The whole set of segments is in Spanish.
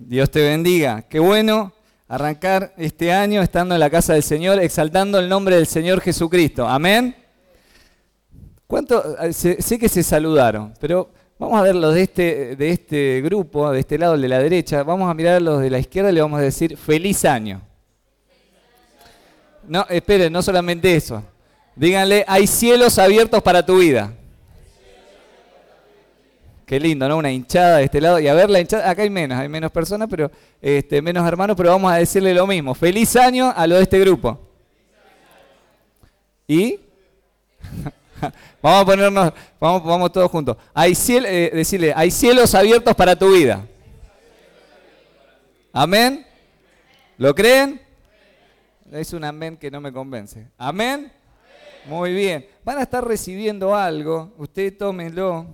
Dios te bendiga. Qué bueno arrancar este año estando en la casa del Señor, exaltando el nombre del Señor Jesucristo. Amén. ¿Cuánto? Sé, que se saludaron, pero vamos a ver los de este, de este grupo, de este lado, de la derecha. Vamos a mirar los de la izquierda y le vamos a decir feliz año. No, esperen, no solamente eso. Díganle, hay cielos abiertos para tu vida. Qué lindo, ¿no? Una hinchada de este lado. Y a ver la hinchada, acá hay menos, hay menos personas, pero este, menos hermanos, pero vamos a decirle lo mismo. Feliz año a lo de este grupo. ¿Y? vamos a ponernos, vamos, todos juntos. Hay eh, decirle, hay cielos abiertos para tu vida. Amén. ¿Lo creen? Es un amén que no me convence. ¿Amén? Muy bien. Van a estar recibiendo algo. Usted tómenlo.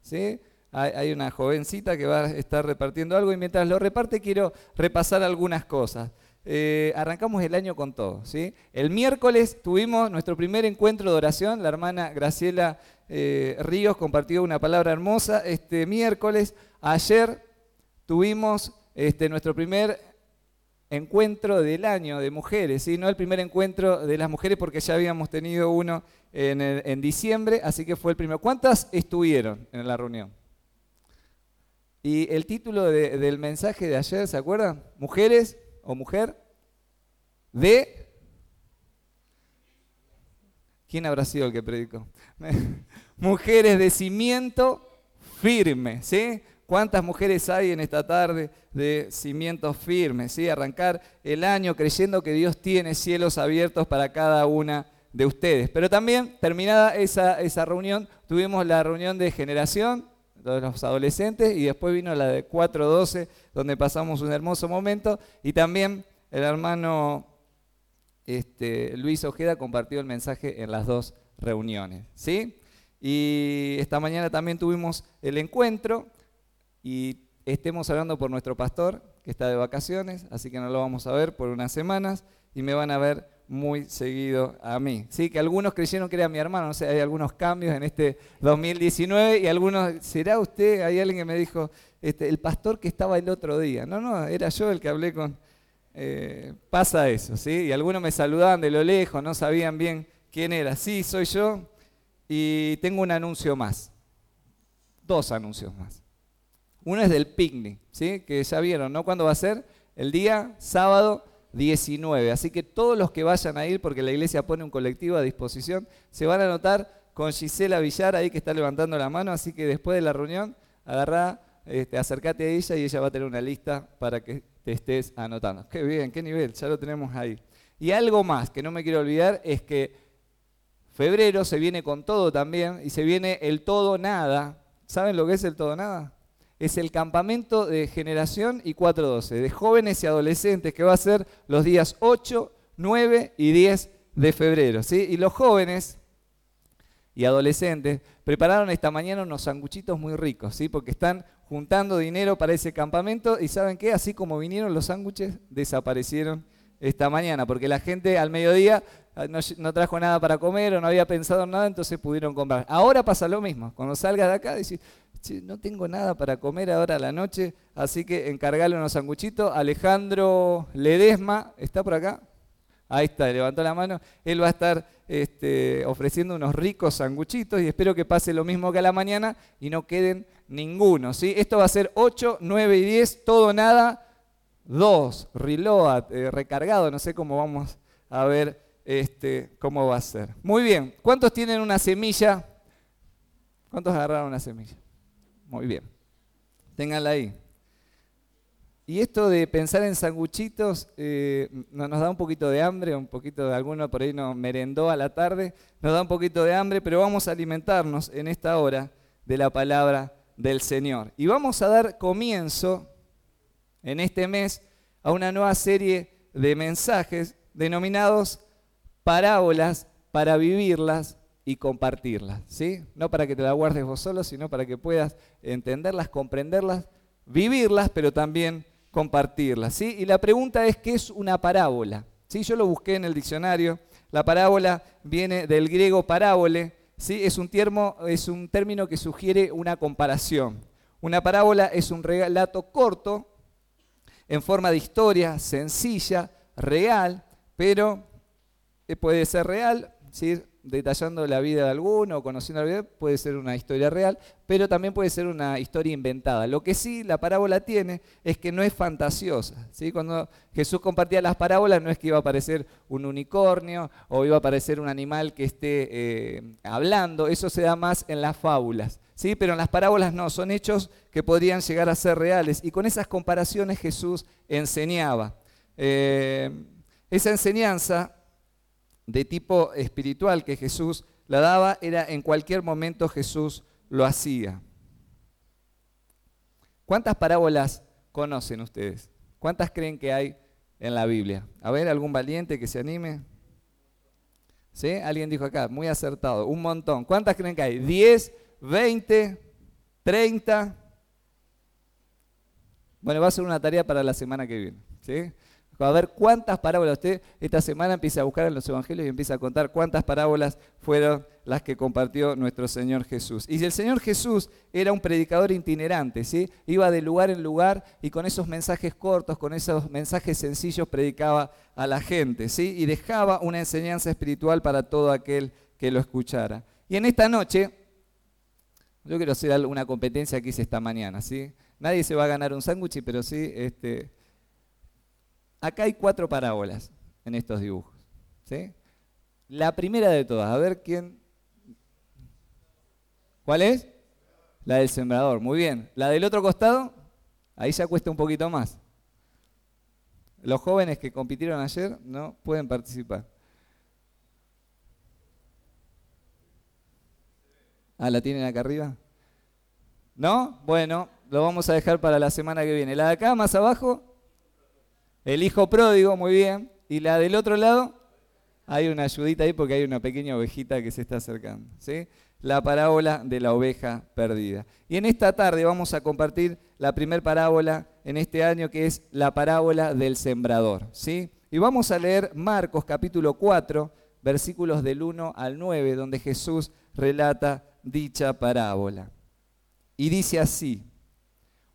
¿Sí? Hay una jovencita que va a estar repartiendo algo y mientras lo reparte quiero repasar algunas cosas. Eh, arrancamos el año con todo. ¿sí? El miércoles tuvimos nuestro primer encuentro de oración. La hermana Graciela eh, Ríos compartió una palabra hermosa este miércoles. Ayer tuvimos este, nuestro primer encuentro del año de mujeres, ¿sí? no el primer encuentro de las mujeres porque ya habíamos tenido uno en, en diciembre, así que fue el primero. ¿Cuántas estuvieron en la reunión? Y el título del mensaje de ayer, ¿se acuerdan? Mujeres o mujer de... ¿Quién habrá sido el que predicó? Mujeres de cimiento firme, ¿sí? ¿Cuántas mujeres hay en esta tarde de cimiento firme? ¿sí? Arrancar el año creyendo que Dios tiene cielos abiertos para cada una de ustedes. Pero también, terminada esa, esa reunión, tuvimos la reunión de generación, de los adolescentes, y después vino la de 4.12, donde pasamos un hermoso momento, y también el hermano este, Luis Ojeda compartió el mensaje en las dos reuniones. ¿sí? Y esta mañana también tuvimos el encuentro, y estemos hablando por nuestro pastor, que está de vacaciones, así que no lo vamos a ver por unas semanas, y me van a ver muy seguido a mí. Sí, que algunos creyeron que era mi hermano, no sé, hay algunos cambios en este 2019 y algunos, ¿será usted? Hay alguien que me dijo, este, el pastor que estaba el otro día. No, no, era yo el que hablé con... Eh, pasa eso, ¿sí? Y algunos me saludaban de lo lejos, no sabían bien quién era. Sí, soy yo y tengo un anuncio más. Dos anuncios más. Uno es del picnic, ¿sí? Que ya vieron, ¿no? ¿Cuándo va a ser? El día sábado 19. Así que todos los que vayan a ir, porque la iglesia pone un colectivo a disposición, se van a anotar con Gisela Villar ahí que está levantando la mano. Así que después de la reunión, agarrá, este, acércate a ella y ella va a tener una lista para que te estés anotando. Qué bien, qué nivel, ya lo tenemos ahí. Y algo más que no me quiero olvidar es que febrero se viene con todo también y se viene el todo nada. ¿Saben lo que es el todo nada? Es el campamento de generación y 412, de jóvenes y adolescentes, que va a ser los días 8, 9 y 10 de febrero. ¿sí? Y los jóvenes y adolescentes prepararon esta mañana unos sanguchitos muy ricos, ¿sí? porque están juntando dinero para ese campamento y ¿saben qué? Así como vinieron los sándwiches, desaparecieron esta mañana, porque la gente al mediodía ah, no, trajo nada para comer o no había pensado en nada, entonces pudieron comprar. Ahora pasa lo mismo, cuando salgas de acá, decís, no tengo nada para comer ahora a la noche, así que encargale unos sanguchitos. Alejandro Ledesma, ¿está por acá? Ahí está, levantó la mano. Él va a estar este, ofreciendo unos ricos sanguchitos y espero que pase lo mismo que a la mañana y no queden ninguno. ¿sí? Esto va a ser 8, 9 y 10, todo nada, 2, reload, eh, recargado, no sé cómo vamos a ver este, cómo va a ser. Muy bien, ¿cuántos tienen una semilla? ¿Cuántos agarraron una semilla? Muy bien. Ténganla ahí. Y esto de pensar en sanguchitos eh, nos da un poquito de hambre, un poquito de alguno por ahí nos merendó a la tarde, nos da un poquito de hambre, pero vamos a alimentarnos en esta hora de la palabra del Señor. Y vamos a dar comienzo en este mes a una nueva serie de mensajes denominados parábolas para vivirlas y compartirlas, ¿sí? No para que te la guardes vos solo, sino para que puedas entenderlas, comprenderlas, vivirlas, pero también compartirlas, ¿sí? Y la pregunta es, ¿qué es una parábola? ¿Sí? Yo lo busqué en el diccionario. La parábola viene del griego parábole, ¿sí? Es un, es un término que sugiere una comparación. Una parábola es un relato corto en forma de historia sencilla, real, pero eh, puede ser real, ¿sí? Detallando la vida de alguno conociendo la vida, puede ser una historia real, pero también puede ser una historia inventada. Lo que sí la parábola tiene es que no es fantasiosa. Cuando Jesús compartía las parábolas no es que iba a aparecer un unicornio o iba a aparecer un animal que esté eh, hablando, eso se da más en las fábulas. ¿sí? Pero en las parábolas no, son hechos que podrían llegar a ser reales. Y con esas comparaciones Jesús enseñaba. Eh, esa enseñanza de tipo espiritual que Jesús la daba era en cualquier momento Jesús lo hacía. ¿Cuántas parábolas conocen ustedes? ¿Cuántas creen que hay en la Biblia? A ver, algún valiente que se anime. ¿Sí? Alguien dijo acá, muy acertado, un montón. ¿Cuántas creen que hay? ¿10, 20, 30? Bueno, va a ser una tarea para la semana que viene. ¿sí? A ver cuántas parábolas. Usted esta semana empieza a buscar en los evangelios y empieza a contar cuántas parábolas fueron las que compartió nuestro Señor Jesús. Y el Señor Jesús era un predicador itinerante, ¿sí? Iba de lugar en lugar y con esos mensajes cortos, con esos mensajes sencillos predicaba a la gente, ¿sí? Y dejaba una enseñanza espiritual para todo aquel que lo escuchara. Y en esta noche, yo quiero hacer una competencia que hice esta mañana, ¿sí? Nadie se va a ganar un sándwich, pero sí, este Acá hay cuatro parábolas en estos dibujos. ¿sí? La primera de todas, a ver quién. ¿Cuál es? La del sembrador, muy bien. La del otro costado, ahí ya cuesta un poquito más. Los jóvenes que compitieron ayer no pueden participar. Ah, ¿la tienen acá arriba? ¿No? Bueno, lo vamos a dejar para la semana que viene. La de acá, más abajo, el hijo pródigo, muy bien. Y la del otro lado, hay una ayudita ahí porque hay una pequeña ovejita que se está acercando. ¿sí? La parábola de la oveja perdida. Y en esta tarde vamos a compartir la primera parábola en este año que es la parábola del sembrador. ¿sí? Y vamos a leer Marcos capítulo 4, versículos del 1 al 9, donde Jesús relata dicha parábola. Y dice así,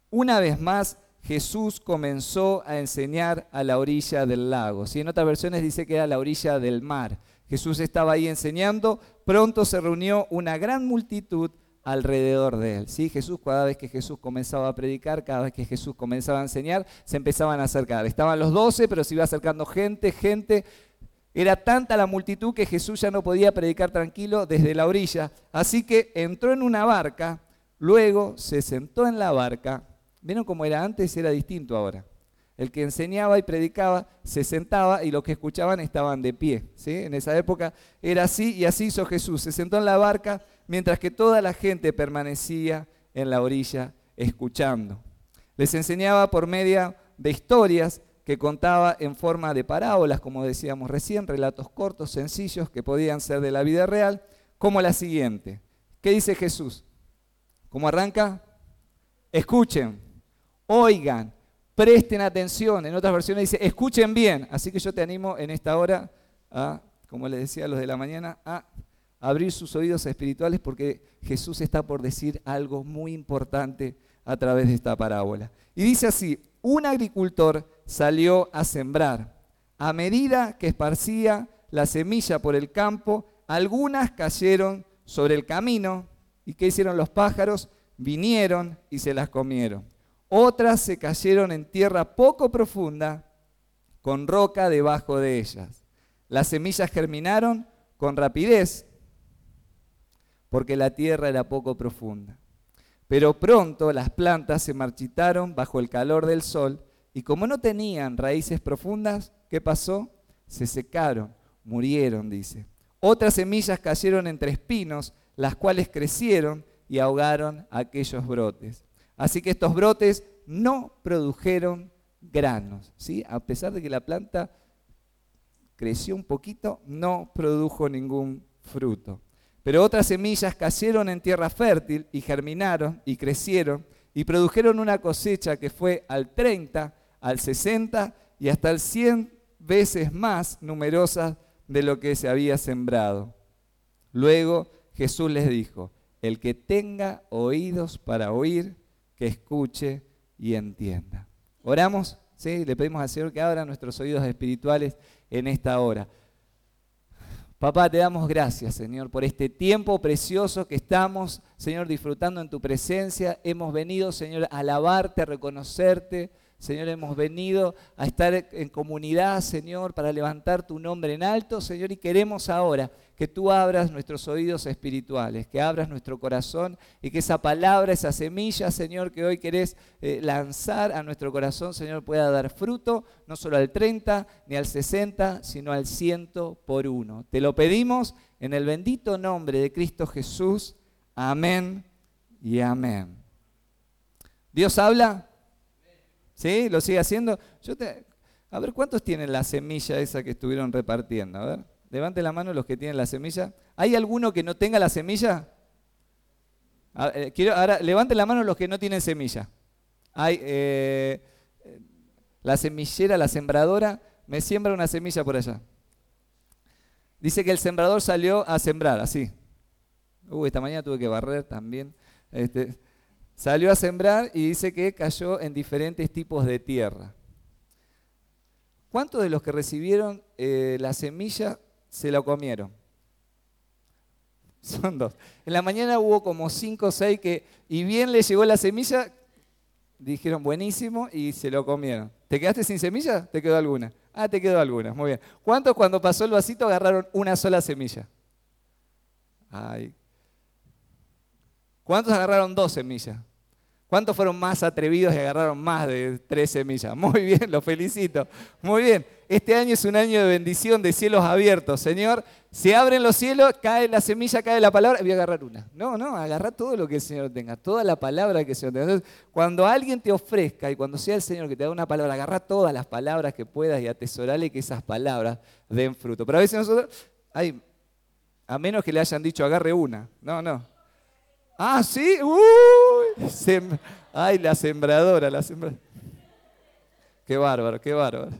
una vez más, Jesús comenzó a enseñar a la orilla del lago. Si En otras versiones dice que era la orilla del mar. Jesús estaba ahí enseñando, pronto se reunió una gran multitud alrededor de él. ¿sí? Jesús, cada vez que Jesús comenzaba a predicar, cada vez que Jesús comenzaba a enseñar, se empezaban a acercar. Estaban los doce, pero se iba acercando gente, gente. Era tanta la multitud que Jesús ya no podía predicar tranquilo desde la orilla. Así que entró en una barca, luego se sentó en la barca ¿Vieron cómo era antes? Era distinto ahora. El que enseñaba y predicaba se sentaba y los que escuchaban estaban de pie. ¿sí? En esa época era así y así hizo Jesús. Se sentó en la barca mientras que toda la gente permanecía en la orilla escuchando. Les enseñaba por medio de historias que contaba en forma de parábolas, como decíamos recién, relatos cortos, sencillos, que podían ser de la vida real, como la siguiente. ¿Qué dice Jesús? ¿Cómo arranca? Escuchen, oigan, presten atención. En otras versiones dice, escuchen bien. Así que yo te animo en esta hora a, como les decía a los de la mañana, a abrir sus oídos espirituales porque Jesús está por decir algo muy importante a través de esta parábola. Y dice así, un agricultor salió a sembrar. A medida que esparcía la semilla por el campo, algunas cayeron sobre el camino. ¿Y qué hicieron los pájaros? Vinieron y se las comieron. Otras se cayeron en tierra poco profunda, con roca debajo de ellas. Las semillas germinaron con rapidez, porque la tierra era poco profunda. Pero pronto las plantas se marchitaron bajo el calor del sol, y como no tenían raíces profundas, ¿qué pasó? Se secaron, murieron, dice. Otras semillas cayeron entre espinos, las cuales crecieron y ahogaron aquellos brotes. Así que estos brotes no produjeron granos, ¿sí? A pesar de que la planta creció un poquito, no produjo ningún fruto. Pero otras semillas cayeron en tierra fértil y germinaron y crecieron y produjeron una cosecha que fue al 30, al 60 y hasta al 100 veces más numerosa de lo que se había sembrado. Luego Jesús les dijo, el que tenga oídos para oír, que escuche y entienda. Oramos, ¿sí? Le pedimos al Señor que abra nuestros oídos espirituales en esta hora. Papá, te damos gracias, Señor, por este tiempo precioso que estamos, Señor, disfrutando en tu presencia. Hemos venido, Señor, a alabarte, a reconocerte. Señor, hemos venido a estar en comunidad, Señor, para levantar tu nombre en alto, Señor, y queremos ahora que tú abras nuestros oídos espirituales, que abras nuestro corazón y que esa palabra, esa semilla, Señor, que hoy querés eh, lanzar a nuestro corazón, Señor, pueda dar fruto, no solo al 30 ni al 60, sino al 100 por uno. Te lo pedimos en el bendito nombre de Cristo Jesús. Amén y amén. ¿Dios habla? ¿Sí? ¿Lo sigue haciendo? Yo te, a ver, ¿cuántos tienen la semilla esa que estuvieron repartiendo? A ver, levante la mano los que tienen la semilla. ¿Hay alguno que no tenga la semilla? Eh, quiero, ahora, levante la mano los que no tienen semilla. Hay, eh, la semillera, la sembradora, me siembra una semilla por allá. Dice que el sembrador salió a sembrar, así. Uy, esta mañana tuve que barrer también. Este, Salió a sembrar y dice que cayó en diferentes tipos de tierra. ¿Cuántos de los que recibieron eh, la semilla se la comieron? Son dos. En la mañana hubo como cinco o seis que, y bien le llegó la semilla, dijeron buenísimo y se lo comieron. ¿Te quedaste sin semilla? ¿Te quedó alguna? Ah, te quedó alguna, muy bien. ¿Cuántos cuando pasó el vasito agarraron una sola semilla? Ay. ¿Cuántos agarraron dos semillas? ¿Cuántos fueron más atrevidos y agarraron más de tres semillas? Muy bien, los felicito. Muy bien. Este año es un año de bendición, de cielos abiertos. Señor, se abren los cielos, cae la semilla, cae la palabra, voy a agarrar una. No, no, agarra todo lo que el Señor tenga, toda la palabra que el Señor tenga. Entonces, cuando alguien te ofrezca y cuando sea el Señor que te da una palabra, agarra todas las palabras que puedas y atesorale que esas palabras den fruto. Pero a veces nosotros, ay, a menos que le hayan dicho agarre una. No, no. Ah, sí, uy, ay, la sembradora, la sembradora. Qué bárbaro, qué bárbaro.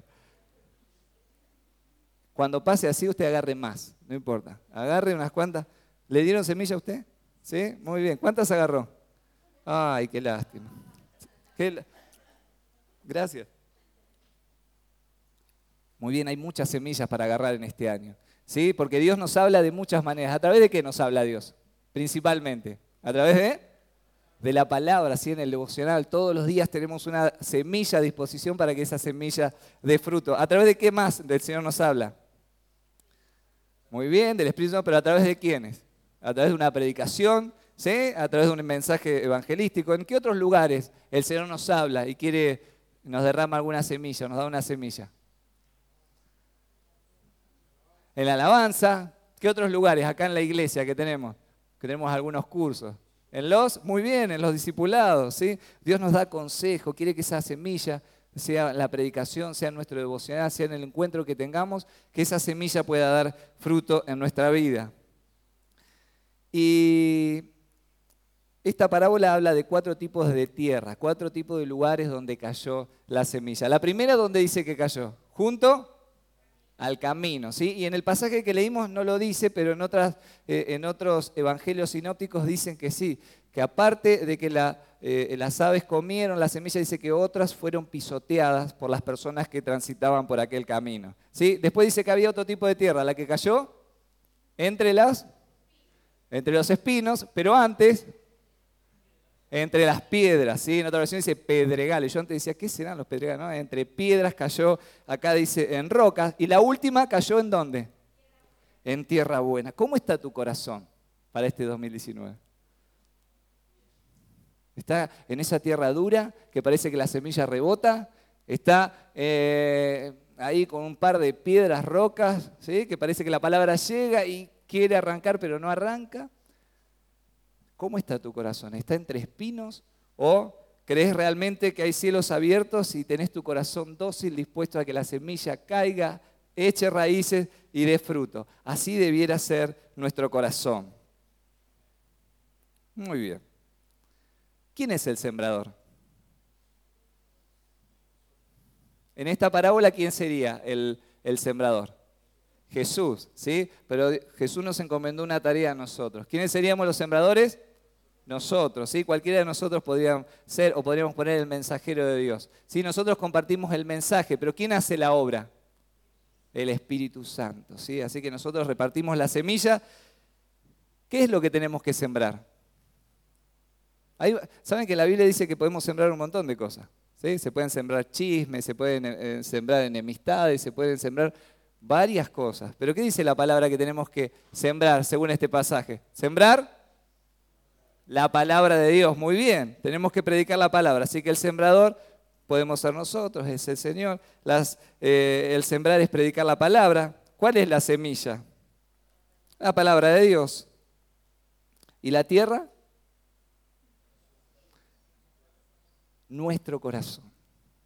Cuando pase así, usted agarre más, no importa. Agarre unas cuantas. ¿Le dieron semilla a usted? ¿Sí? Muy bien. ¿Cuántas agarró? Ay, qué lástima. Gracias. Muy bien, hay muchas semillas para agarrar en este año. ¿Sí? Porque Dios nos habla de muchas maneras. ¿A través de qué nos habla Dios? Principalmente. ¿A través de? La palabra, así en el devocional. Todos los días tenemos una semilla a disposición para que esa semilla dé fruto. ¿A través de qué más del Señor nos habla? Muy bien, del Espíritu Santo, pero ¿a través de quiénes? A través de una predicación, ¿sí? A través de un mensaje evangelístico. ¿En qué otros lugares el Señor nos habla y quiere, nos derrama alguna semilla, nos da una semilla? En la alabanza, ¿qué otros lugares acá en la iglesia que tenemos? Tenemos algunos cursos. En los, muy bien, en los discipulados, ¿sí? Dios nos da consejo, quiere que esa semilla sea la predicación, sea nuestro devocional, sea en el encuentro que tengamos, que esa semilla pueda dar fruto en nuestra vida. Y esta parábola habla de cuatro tipos de tierra, cuatro tipos de lugares donde cayó la semilla. La primera donde dice que cayó, junto al camino. ¿sí? Y en el pasaje que leímos no lo dice, pero en, eh, en otros evangelios sinópticos dicen que sí, que aparte de que eh, las aves comieron la semilla, dice que otras fueron pisoteadas por las personas que transitaban por aquel camino. ¿sí? Después dice que había otro tipo de tierra, la que cayó entre, las, entre los espinos, pero antes entre las piedras, ¿sí? En otra versión dice pedregales. Yo antes decía, ¿qué serán los pedregales? Entre piedras cayó, acá dice en rocas. Y la última cayó en dónde? En tierra buena. ¿Cómo está tu corazón para este 2019? ¿Está en esa tierra dura que parece que la semilla rebota? ¿Está eh, ahí con un par de piedras, rocas, ¿sí? que parece que la palabra llega y quiere arrancar pero no arranca? ¿Cómo está tu corazón? ¿Está entre espinos o crees realmente que hay cielos abiertos y tenés tu corazón dócil, dispuesto a que la semilla caiga, eche raíces y dé fruto? Así debiera ser nuestro corazón. Muy bien. ¿Quién es el sembrador? En esta parábola, ¿quién sería el, el sembrador? Jesús, ¿sí? Pero Jesús nos encomendó una tarea a nosotros. ¿Quiénes seríamos los sembradores? Nosotros, ¿sí? Cualquiera de nosotros podríamos ser o podríamos poner el mensajero de Dios. ¿sí? Nosotros compartimos el mensaje, pero ¿quién hace la obra? El Espíritu Santo, ¿sí? Así que nosotros repartimos la semilla. ¿Qué es lo que tenemos que sembrar? Saben que la Biblia dice que podemos sembrar un montón de cosas. ¿sí? Se pueden sembrar chismes, se pueden eh, sembrar enemistades, se pueden sembrar varias cosas. Pero ¿qué dice la palabra que tenemos que sembrar según este pasaje? Sembrar la palabra de Dios. Muy bien, tenemos que predicar la palabra. Así que el sembrador podemos ser nosotros, es el Señor. Eh, el sembrar es predicar la palabra. ¿Cuál es la semilla? La palabra de Dios. ¿Y la tierra? Nuestro corazón.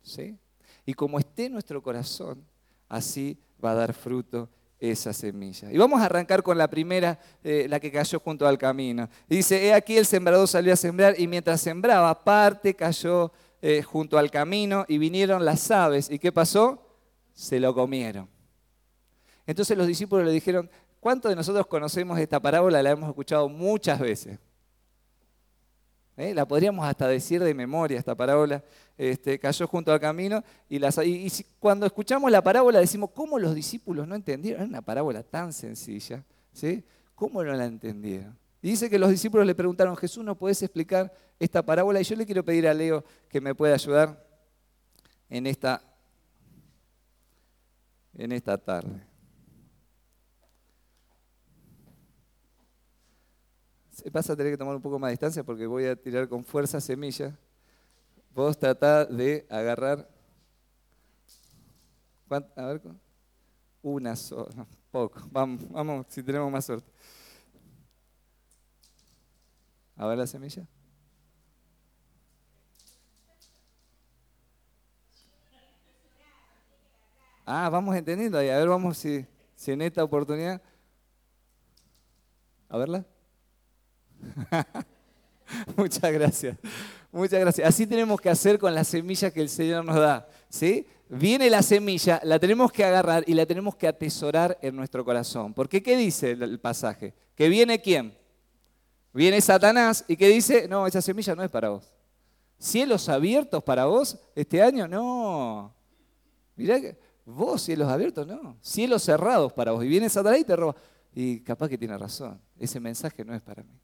¿sí? Y como esté nuestro corazón, así va a dar fruto esa semilla. Y vamos a arrancar con la primera, eh, la que cayó junto al camino. Dice, he aquí el sembrador salió a sembrar y mientras sembraba, parte cayó eh, junto al camino y vinieron las aves. ¿Y qué pasó? Se lo comieron. Entonces los discípulos le dijeron, ¿cuántos de nosotros conocemos esta parábola? La hemos escuchado muchas veces. ¿Eh? La podríamos hasta decir de memoria, esta parábola. Este, cayó junto al camino y, cuando escuchamos la parábola decimos, ¿cómo los discípulos no entendieron? Es una parábola tan sencilla, ¿sí? ¿Cómo no la entendieron? Y dice que los discípulos le preguntaron, Jesús, ¿no puedes explicar esta parábola? Y yo le quiero pedir a Leo que me pueda ayudar en esta, en esta tarde. Vas a tener que tomar un poco más de distancia porque voy a tirar con fuerza semilla. Vos tratá de agarrar. A ver, una sola, poco. Vamos, vamos, si tenemos más suerte. A ver la semilla. Ah, vamos entendiendo ahí. A ver, vamos si, si en esta oportunidad. A verla. Muchas gracias. Muchas gracias. Así tenemos que hacer con la semilla que el Señor nos da. ¿sí? Viene la semilla, la tenemos que agarrar y la tenemos que atesorar en nuestro corazón. Porque ¿qué dice el pasaje? ¿Que viene quién? Viene Satanás y que dice, no, esa semilla no es para vos. ¿Cielos abiertos para vos este año? No. Mirá que vos cielos abiertos, no. Cielos cerrados para vos. Y viene Satanás y te roba. Y capaz que tiene razón. Ese mensaje no es para mí.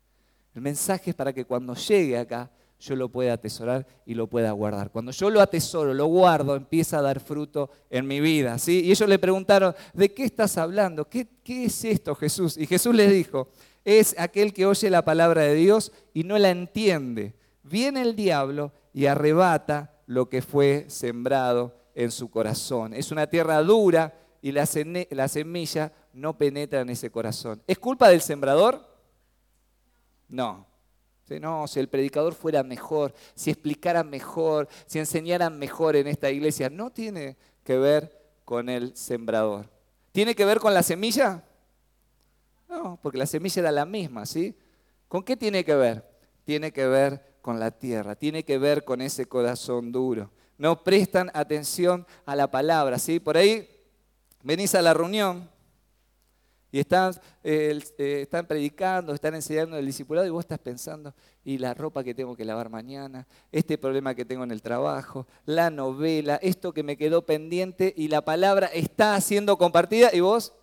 El mensaje es para que cuando llegue acá yo lo pueda atesorar y lo pueda guardar. Cuando yo lo atesoro, lo guardo, empieza a dar fruto en mi vida. ¿sí? Y ellos le preguntaron, ¿de qué estás hablando? ¿Qué, ¿Qué es esto, Jesús? Y Jesús les dijo, es aquel que oye la palabra de Dios y no la entiende. Viene el diablo y arrebata lo que fue sembrado en su corazón. Es una tierra dura y la, semilla no penetra en ese corazón. ¿Es culpa del sembrador? No. No, si el predicador fuera mejor, si explicara mejor, si enseñara mejor en esta iglesia, no tiene que ver con el sembrador. ¿Tiene que ver con la semilla? No, porque la semilla era la misma, ¿sí? ¿Con qué tiene que ver? Tiene que ver con la tierra, tiene que ver con ese corazón duro. No prestan atención a la palabra, ¿sí? Por ahí venís a la reunión y están, eh, eh, están predicando, están enseñando el discipulado y vos estás pensando, y la ropa que tengo que lavar mañana, este problema que tengo en el trabajo, la novela, esto que me quedó pendiente y la palabra está siendo compartida y vos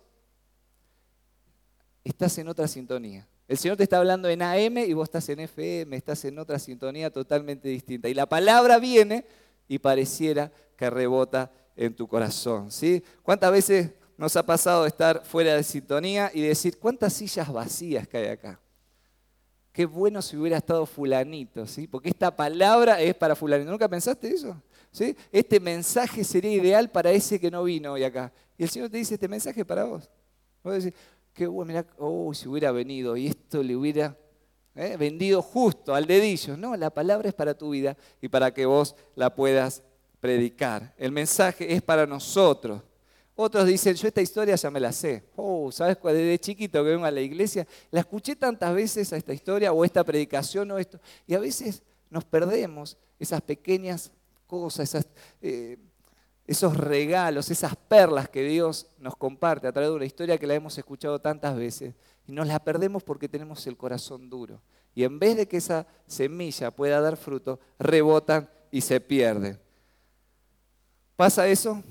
estás en otra sintonía. El Señor te está hablando en AM y vos estás en FM, estás en otra sintonía totalmente distinta. Y la palabra viene y pareciera que rebota en tu corazón. ¿sí? ¿Cuántas veces nos ha pasado estar fuera de sintonía y decir, ¿cuántas sillas vacías que hay acá? Qué bueno si hubiera estado fulanito, ¿sí? Porque esta palabra es para fulanito. ¿Nunca pensaste eso? ¿Sí? Este mensaje sería ideal para ese que no vino hoy acá. Y el Señor te dice, este mensaje es para vos. Vos decís, qué bueno, mirá, oh, si hubiera venido y esto le hubiera ¿eh? vendido justo al dedillo. No, la palabra es para tu vida y para que vos la puedas predicar. El mensaje es para nosotros. Otros dicen, yo esta historia ya me la sé. Oh, ¿sabes cuál? Desde chiquito que vengo a la iglesia, la escuché tantas veces a esta historia o esta predicación o esto. Y a veces nos perdemos esas pequeñas cosas, eh, esos regalos, esas perlas que Dios nos comparte a través de una historia que la hemos escuchado tantas veces. Y nos la perdemos porque tenemos el corazón duro. y en vez de que esa semilla pueda dar fruto, rebotan y se pierden. ¿Pasa eso?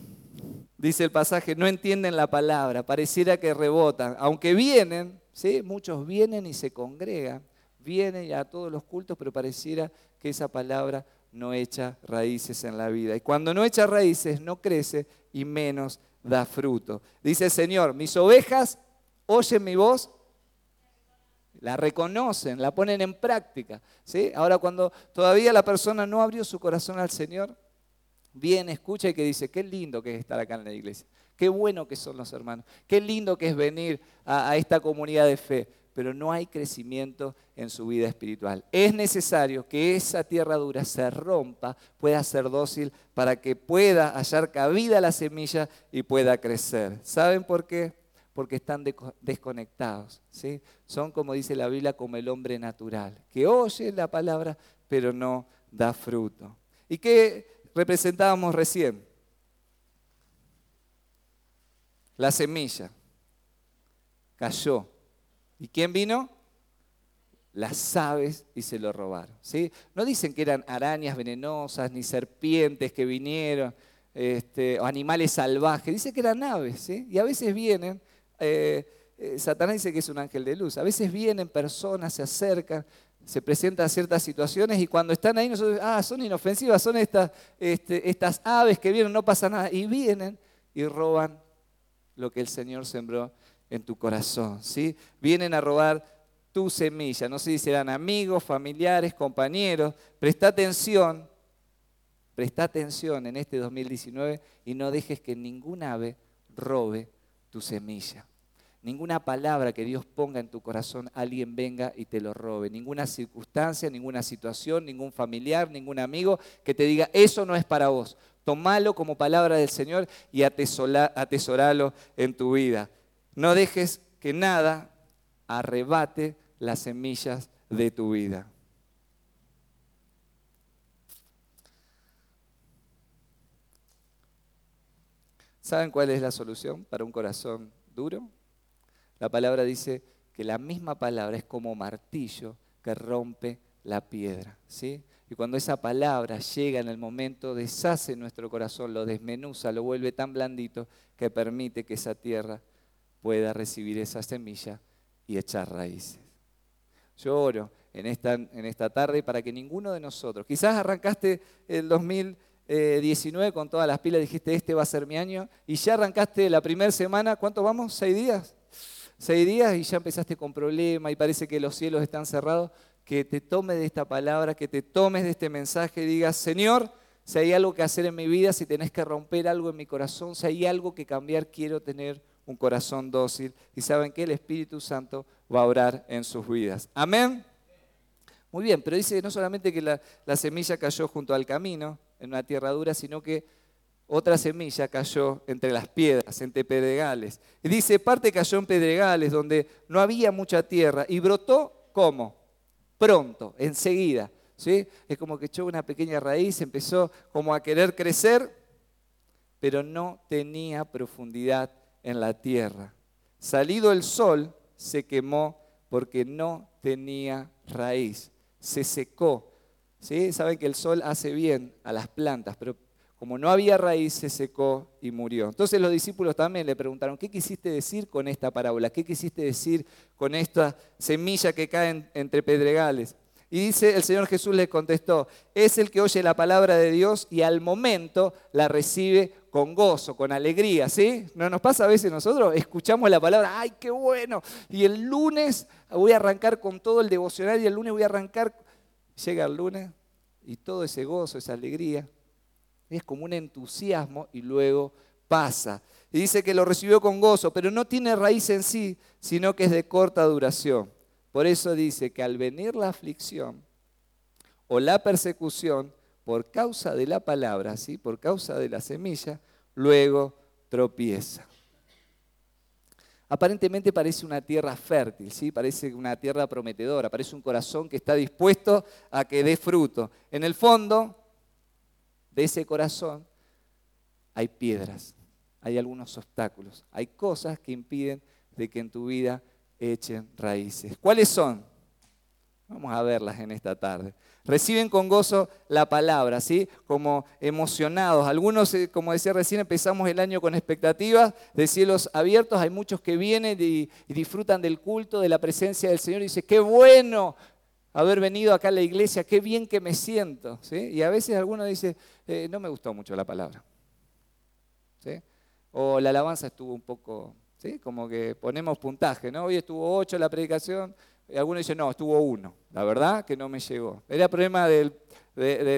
Dice el pasaje, no entienden la palabra, pareciera que rebotan, aunque vienen, ¿sí? muchos vienen y se congregan, vienen a todos los cultos, pero pareciera que esa palabra no echa raíces en la vida. Y cuando no echa raíces, no crece y menos da fruto. Dice el Señor, mis ovejas oyen mi voz, la reconocen, la ponen en práctica. ¿sí? Ahora cuando todavía la persona no abrió su corazón al Señor, viene, escucha y que dice, qué lindo que es estar acá en la iglesia, qué bueno que son los hermanos, qué lindo que es venir a, esta comunidad de fe pero no hay crecimiento en su vida espiritual. Es necesario que esa tierra dura se rompa, pueda ser dócil para que pueda hallar cabida la semilla y pueda crecer. ¿Saben por qué? Porque están desconectados. ¿sí? Son, como dice la Biblia, como el hombre natural, que oye la palabra, pero no da fruto. ¿Y qué representábamos recién? La semilla cayó ¿Y quién vino? Las aves y se lo robaron. ¿sí? No dicen que eran arañas venenosas ni serpientes que vinieron, este, o animales salvajes, dice que eran aves. ¿sí? Y a veces vienen, eh, eh, Satanás dice que es un ángel de luz, a veces vienen personas, se acercan, se presentan ciertas situaciones y cuando están ahí nosotros, ah, son inofensivas, son estas, este, estas aves que vienen, no pasa nada. Y vienen y roban lo que el Señor sembró en tu corazón, ¿sí? Vienen a robar tu semilla, no sé si serán amigos, familiares, compañeros. Presta atención, presta atención en este 2019 y no dejes que ningún ave robe tu semilla. Ninguna palabra que Dios ponga en tu corazón, alguien venga y te lo robe. Ninguna circunstancia, ninguna situación, ningún familiar, ningún amigo que te diga, eso no es para vos. Tomalo como palabra del Señor y atesoralo en tu vida. No dejes que nada arrebate las semillas de tu vida. ¿Saben cuál es la solución para un corazón duro? La palabra dice que la misma palabra es como martillo que rompe la piedra, ¿sí? Y cuando esa palabra llega en el momento, deshace nuestro corazón, lo desmenuza, lo vuelve tan blandito que permite que esa tierra pueda recibir esa semilla y echar raíces. Yo oro en esta, en esta tarde para que ninguno de nosotros, quizás arrancaste el 2019 con todas las pilas, dijiste, este va a ser mi año, y ya arrancaste la primera semana, ¿cuánto vamos? ¿Seis días? Seis días y ya empezaste con problemas y parece que los cielos están cerrados, que te tomes de esta palabra, que te tomes de este mensaje y digas, Señor, si hay algo que hacer en mi vida, si tenés que romper algo en mi corazón, si hay algo que cambiar, quiero tener un corazón dócil y saben que el Espíritu Santo va a orar en sus vidas. Amén. Muy bien, pero dice no solamente que la, semilla cayó junto al camino, en una tierra dura, sino que otra semilla cayó entre las piedras, entre pedregales. Y dice, parte cayó en pedregales donde no había mucha tierra y brotó ¿cómo? Pronto, enseguida. ¿sí? Es como que echó una pequeña raíz, empezó como a querer crecer, pero no tenía profundidad en la tierra. Salido el sol, se quemó porque no tenía raíz, se secó. ¿Sí? Saben que el sol hace bien a las plantas, pero como no había raíz, se secó y murió. Entonces los discípulos también le preguntaron, ¿qué quisiste decir con esta parábola? ¿Qué quisiste decir con esta semilla que cae entre pedregales? Y dice, el Señor Jesús les contestó, es el que oye la palabra de Dios y al momento la recibe con gozo, con alegría, ¿sí? ¿No nos pasa a veces nosotros? Escuchamos la palabra, ¡ay, qué bueno! Y el lunes voy a arrancar con todo el devocional y el lunes voy a arrancar, llega el lunes y todo ese gozo, esa alegría, es como un entusiasmo y luego pasa. Y dice que lo recibió con gozo, pero no tiene raíz en sí, sino que es de corta duración. Por eso dice que al venir la aflicción o la persecución por causa de la palabra, ¿sí? por causa de la semilla, luego tropieza. Aparentemente parece una tierra fértil, ¿sí? parece una tierra prometedora, parece un corazón que está dispuesto a que dé fruto. En el fondo de ese corazón hay piedras, hay algunos obstáculos, hay cosas que impiden de que en tu vida echen raíces. ¿Cuáles son? Vamos a verlas en esta tarde. Reciben con gozo la palabra, ¿sí? Como emocionados. Algunos, eh, como decía recién, empezamos el año con expectativas de cielos abiertos. Hay muchos que vienen y, disfrutan del culto, de la presencia del Señor y dicen, qué bueno haber venido acá a la iglesia, qué bien que me siento. ¿sí? Y a veces algunos dicen, eh, no me gustó mucho la palabra. ¿sí? O la alabanza estuvo un poco, ¿sí? como que ponemos puntaje, ¿no? Hoy estuvo ocho la predicación, algunos dicen, no, estuvo uno. La verdad que no me llegó. ¿Era problema del,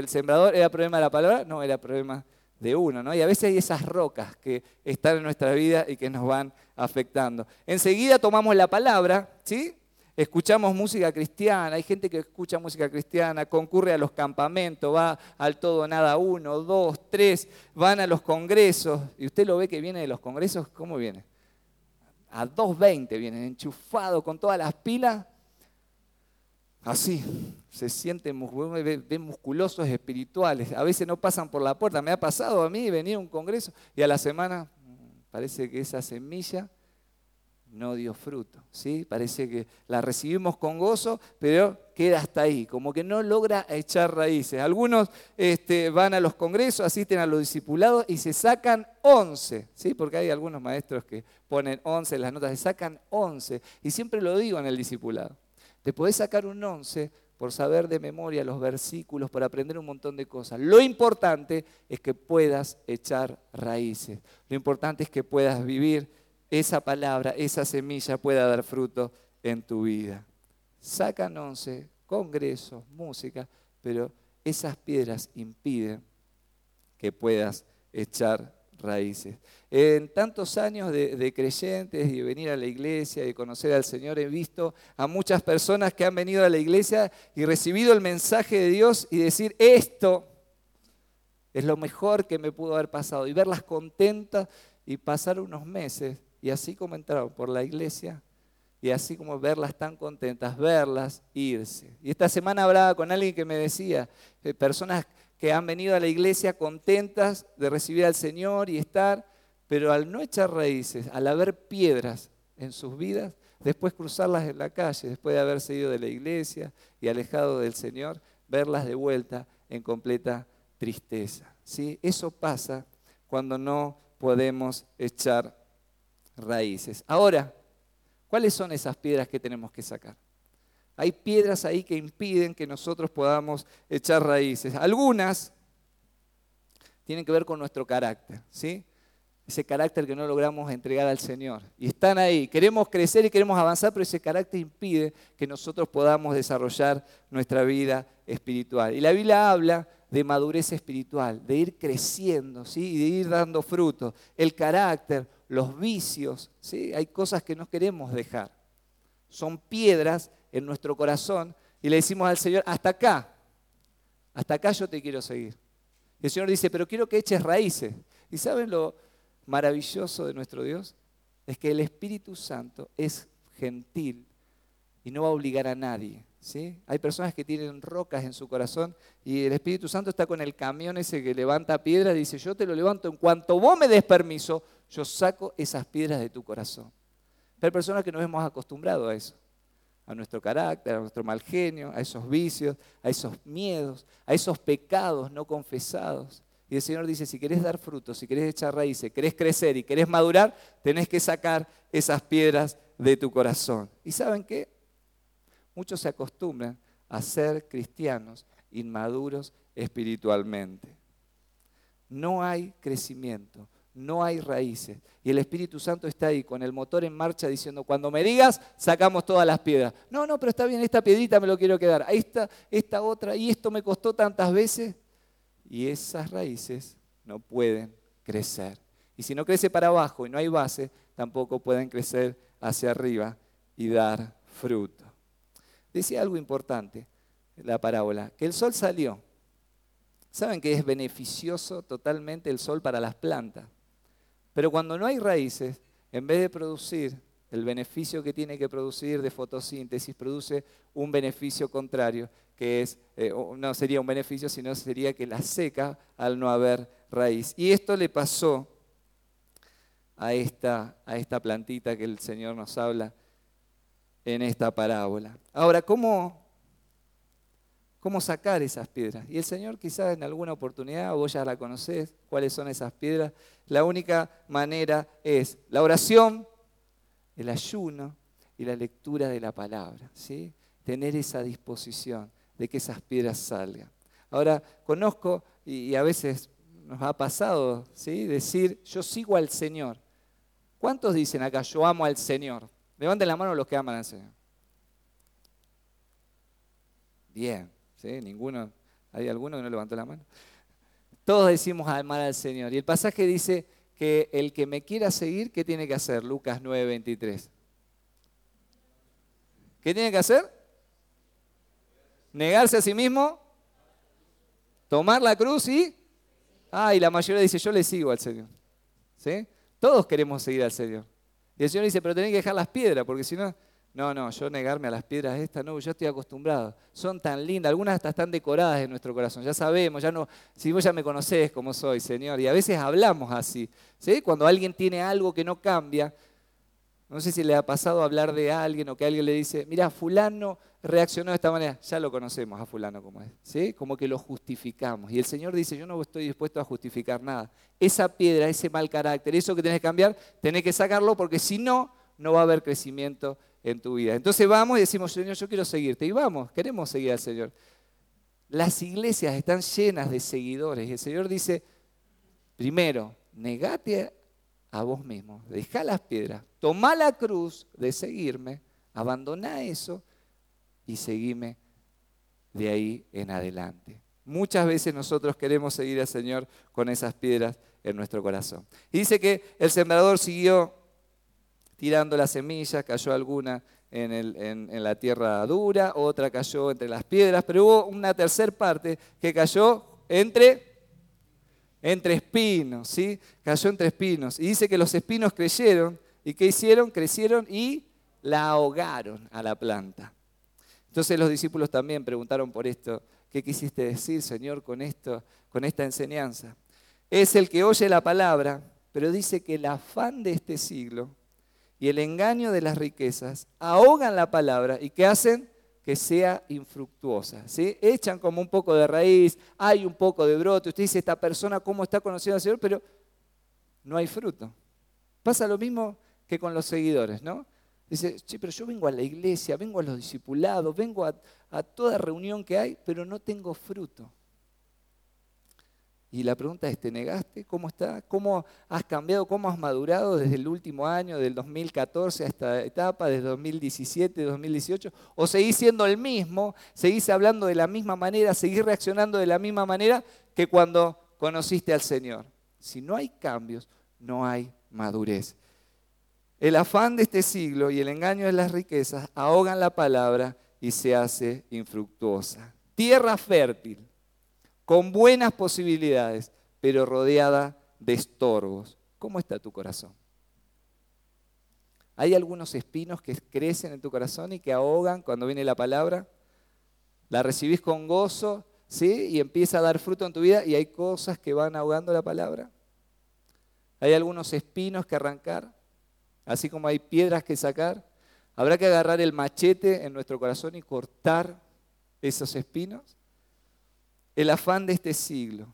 sembrador? ¿Era problema de la palabra? No, era problema de uno, ¿no? Y a veces hay esas rocas que están en nuestra vida y que nos van afectando. Enseguida tomamos la palabra, ¿sí? Escuchamos música cristiana, hay gente que escucha música cristiana, concurre a los campamentos, va al todo nada uno, dos, tres, van a los congresos, y usted lo ve que viene de los congresos, ¿cómo viene? A 2.20 vienen, enchufado con todas las pilas, así, se sienten musculosos espirituales. A veces no pasan por la puerta. Me ha pasado a mí venir a un congreso y a la semana mm, parece que esa semilla no dio fruto. ¿sí? Parece que la recibimos con gozo, pero queda hasta ahí, como que no logra echar raíces. Algunos este, van a los congresos, asisten a los discipulados y se sacan 11, ¿sí? porque hay algunos maestros que ponen 11 en las notas, se sacan 11. Y siempre lo digo en el discipulado. Te podés sacar un 11 por saber de memoria los versículos, por aprender un montón de cosas. Lo importante es que puedas echar raíces. Lo importante es que puedas vivir esa palabra, esa semilla pueda dar fruto en tu vida. Sacan 11 congresos, música, pero esas piedras impiden que puedas echar raíces. En tantos años de, creyentes y de venir a la iglesia y conocer al Señor, he visto a muchas personas que han venido a la iglesia y recibido el mensaje de Dios y decir, esto es lo mejor que me pudo haber pasado. Y verlas contentas y pasar unos meses y así como entraron por la iglesia y así como verlas tan contentas, verlas irse. Y esta semana hablaba con alguien que me decía, eh, personas que han venido a la iglesia contentas de recibir al Señor y estar, pero al no echar raíces, al haber piedras en sus vidas, después cruzarlas en la calle, después de haberse ido de la iglesia y alejado del Señor, verlas de vuelta en completa tristeza. ¿sí? Eso pasa cuando no podemos echar raíces. Ahora, ¿cuáles son esas piedras que tenemos que sacar? Hay piedras ahí que impiden que nosotros podamos echar raíces. Algunas tienen que ver con nuestro carácter, ¿sí? Ese carácter que no logramos entregar al Señor. Y están ahí. Queremos crecer y queremos avanzar, pero ese carácter impide que nosotros podamos desarrollar nuestra vida espiritual. Y la Biblia habla de madurez espiritual, de ir creciendo, ¿sí? Y de ir dando fruto. El carácter, los vicios, ¿sí? Hay cosas que no queremos dejar. Son piedras en nuestro corazón y le decimos al Señor, hasta acá, hasta acá yo te quiero seguir. Y el Señor dice, pero quiero que eches raíces. ¿Y saben lo maravilloso de nuestro Dios? Es que el Espíritu Santo es gentil y no va a obligar a nadie. Hay personas que tienen rocas en su corazón y el Espíritu Santo está con el camión ese que levanta piedras dice, yo te lo levanto en cuanto vos me des permiso, yo saco esas piedras de tu corazón. Pero hay personas que nos hemos acostumbrado a eso a nuestro carácter, a nuestro mal genio, a esos vicios, a esos miedos, a esos pecados no confesados. Y el Señor dice, si querés dar frutos, si querés echar raíces, querés crecer y querés madurar, tenés que sacar esas piedras de tu corazón. ¿Y saben qué? Muchos se acostumbran a ser cristianos inmaduros espiritualmente. No hay crecimiento, no hay raíces. Y el Espíritu Santo está ahí con el motor en marcha diciendo, cuando me digas, sacamos todas las piedras. No, no, pero está bien, esta piedrita me lo quiero quedar. Ahí está esta otra, y esto me costó tantas veces. Y esas raíces no pueden crecer. Y si no crece para abajo y no hay base, tampoco pueden crecer hacia arriba y dar fruto. Decía algo importante la parábola, que el sol salió. ¿Saben que es beneficioso totalmente el sol para las plantas? Pero cuando no hay raíces, en vez de producir el beneficio que tiene que producir de fotosíntesis, produce un beneficio contrario, que es, eh, no sería un beneficio, sino sería que la seca al no haber raíz. Y esto le pasó a esta, a esta plantita que el Señor nos habla en esta parábola. Ahora, ¿cómo, cómo sacar esas piedras. Y el Señor quizás en alguna oportunidad, vos ya la conocés, cuáles son esas piedras. La única manera es la oración, el ayuno y la lectura de la palabra. ¿sí? Tener esa disposición de que esas piedras salgan. Ahora, conozco y, a veces nos ha pasado ¿sí? decir, yo sigo al Señor. ¿Cuántos dicen acá, yo amo al Señor? Levanten la mano los que aman al Señor. Bien, ¿sí? Ninguno, ¿hay alguno que no levantó la mano? Todos decimos amar al Señor. Y el pasaje dice que el que me quiera seguir, ¿qué tiene que hacer? Lucas 9:23. ¿Qué tiene que hacer? Negarse a sí mismo, tomar la cruz y... Ah, y la mayoría dice, yo le sigo al Señor. ¿Sí? Todos queremos seguir al Señor. Y el Señor dice, pero tenés que dejar las piedras, porque si no, no, no, yo negarme a las piedras estas, no, yo estoy acostumbrado. Son tan lindas, algunas hasta están decoradas en nuestro corazón. Ya sabemos, ya no, si vos ya me conocés como soy, Señor. Y a veces hablamos así. ¿sí? Cuando alguien tiene algo que no cambia, no sé si le ha pasado hablar de alguien o que alguien le dice, mira, fulano reaccionó de esta manera. Ya lo conocemos a fulano como es. ¿sí? Como que lo justificamos. Y el Señor dice, yo no estoy dispuesto a justificar nada. Esa piedra, ese mal carácter, eso que tenés que cambiar, tenés que sacarlo porque si no, no va a haber crecimiento en tu vida. Entonces vamos y decimos, Señor, yo quiero seguirte. Y vamos, queremos seguir al Señor. Las iglesias están llenas de seguidores. Y el Señor dice, primero, negate a vos mismo, deja las piedras, toma la cruz de seguirme, abandona eso y seguime de ahí en adelante. Muchas veces nosotros queremos seguir al Señor con esas piedras en nuestro corazón. Y dice que el sembrador siguió tirando las semillas, cayó alguna en, la tierra dura, otra cayó entre las piedras, pero hubo una tercera parte que cayó entre entre espinos, ¿sí? Cayó entre espinos. Y dice que los espinos creyeron. ¿Y qué hicieron? Crecieron y la ahogaron a la planta. Entonces los discípulos también preguntaron por esto. ¿Qué quisiste decir, Señor, con esto, con esta enseñanza? Es el que oye la palabra, pero dice que el afán de este siglo y el engaño de las riquezas ahogan la palabra y ¿qué hacen? que sea infructuosa. ¿sí? Echan como un poco de raíz, hay un poco de brote. Usted dice, esta persona cómo está conociendo al Señor, pero no hay fruto. Pasa lo mismo que con los seguidores, ¿no? Dice, sí, pero yo vengo a la iglesia, vengo a los discipulados, vengo a, toda reunión que hay, pero no tengo fruto. Y la pregunta es, ¿te negaste? ¿Cómo está? ¿Cómo has cambiado? ¿Cómo has madurado desde el último año, del 2014 a esta etapa, desde 2017, 2018? ¿O seguís siendo el mismo? ¿Seguís hablando de la misma manera? ¿Seguís reaccionando de la misma manera que cuando conociste al Señor? Si no hay cambios, no hay madurez. El afán de este siglo y el engaño de las riquezas ahogan la palabra y se hace infructuosa. Tierra fértil con buenas posibilidades, pero rodeada de estorbos. ¿Cómo está tu corazón? ¿Hay algunos espinos que crecen en tu corazón y que ahogan cuando viene la palabra? La recibís con gozo, ¿sí? Y empieza a dar fruto en tu vida y hay cosas que van ahogando la palabra. Hay algunos espinos que arrancar, así como hay piedras que sacar. Habrá que agarrar el machete en nuestro corazón y cortar esos espinos el afán de este siglo.